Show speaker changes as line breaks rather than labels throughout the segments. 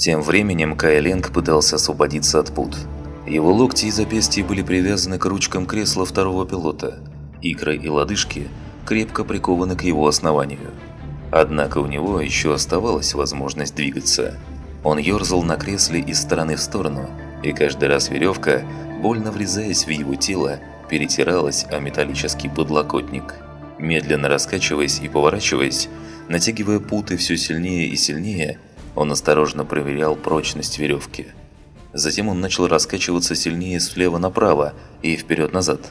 Тем временем Кайленг пытался освободиться от пут. Его локти и запястья были привязаны к ручкам кресла второго пилота. Икры и лодыжки крепко прикованы к его основанию. Однако у него еще оставалась возможность двигаться. Он ерзал на кресле из стороны в сторону, и каждый раз веревка, больно врезаясь в его тело, перетиралась о металлический подлокотник. Медленно раскачиваясь и поворачиваясь, натягивая путы все сильнее и сильнее, он осторожно проверял прочность веревки. Затем он начал раскачиваться сильнее слева направо и вперед-назад.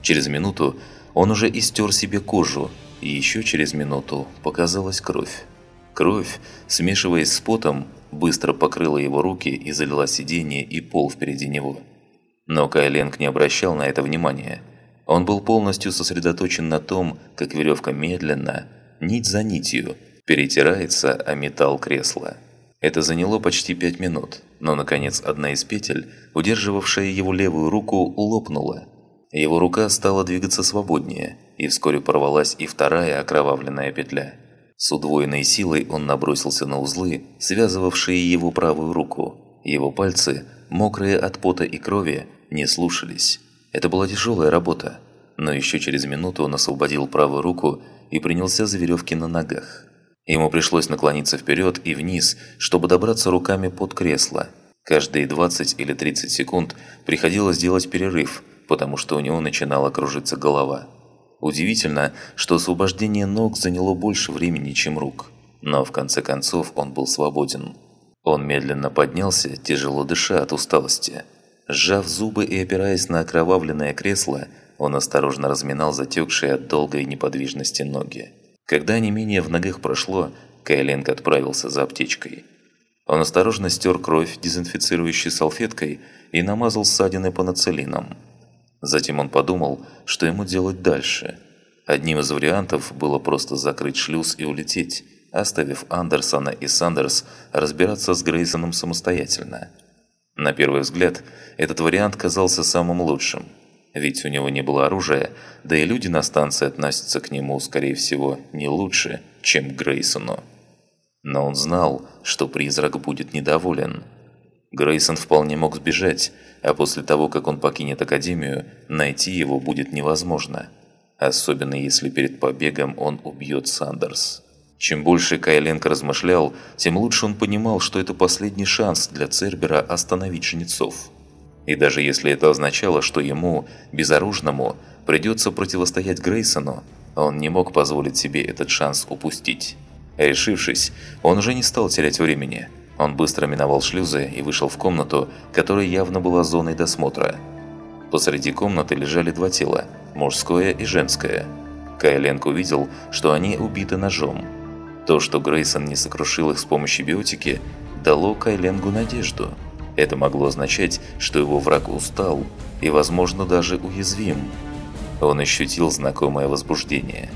Через минуту он уже истер себе кожу, и еще через минуту показалась кровь. Кровь, смешиваясь с потом, быстро покрыла его руки и залила сиденье и пол впереди него. Но Кайленг не обращал на это внимания. Он был полностью сосредоточен на том, как веревка медленно, нить за нитью, перетирается о металл кресла. Это заняло почти пять минут, но, наконец, одна из петель, удерживавшая его левую руку, лопнула. Его рука стала двигаться свободнее, и вскоре порвалась и вторая окровавленная петля. С удвоенной силой он набросился на узлы, связывавшие его правую руку. Его пальцы, мокрые от пота и крови, не слушались. Это была тяжелая работа, но еще через минуту он освободил правую руку и принялся за веревки на ногах. Ему пришлось наклониться вперед и вниз, чтобы добраться руками под кресло. Каждые 20 или 30 секунд приходилось делать перерыв, потому что у него начинала кружиться голова. Удивительно, что освобождение ног заняло больше времени, чем рук. Но в конце концов он был свободен. Он медленно поднялся, тяжело дыша от усталости. Сжав зубы и опираясь на окровавленное кресло, он осторожно разминал затекшие от долгой неподвижности ноги. Когда не менее в ногах прошло, Кайленко отправился за аптечкой. Он осторожно стер кровь дезинфицирующей салфеткой и намазал ссадины панацелином. Затем он подумал, что ему делать дальше. Одним из вариантов было просто закрыть шлюз и улететь, оставив Андерсона и Сандерс разбираться с Грейзоном самостоятельно. На первый взгляд, этот вариант казался самым лучшим – ведь у него не было оружия, да и люди на станции относятся к нему, скорее всего, не лучше, чем к Грейсону. Но он знал, что призрак будет недоволен. Грейсон вполне мог сбежать, а после того, как он покинет Академию, найти его будет невозможно. Особенно если перед побегом он убьет Сандерс. Чем больше Кайленко размышлял, тем лучше он понимал, что это последний шанс для Цербера остановить жнецов. И даже если это означало, что ему, безоружному, придется противостоять Грейсону, он не мог позволить себе этот шанс упустить. Решившись, он уже не стал терять времени. Он быстро миновал шлюзы и вышел в комнату, которая явно была зоной досмотра. Посреди комнаты лежали два тела – мужское и женское. Кайленко увидел, что они убиты ножом. То, что Грейсон не сокрушил их с помощью биотики, дало Кайленгу надежду – это могло означать, что его враг устал и, возможно, даже уязвим. Он ощутил знакомое возбуждение.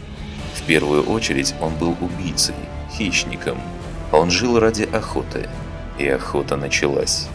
В первую очередь он был убийцей, хищником. Он жил ради охоты, и охота началась.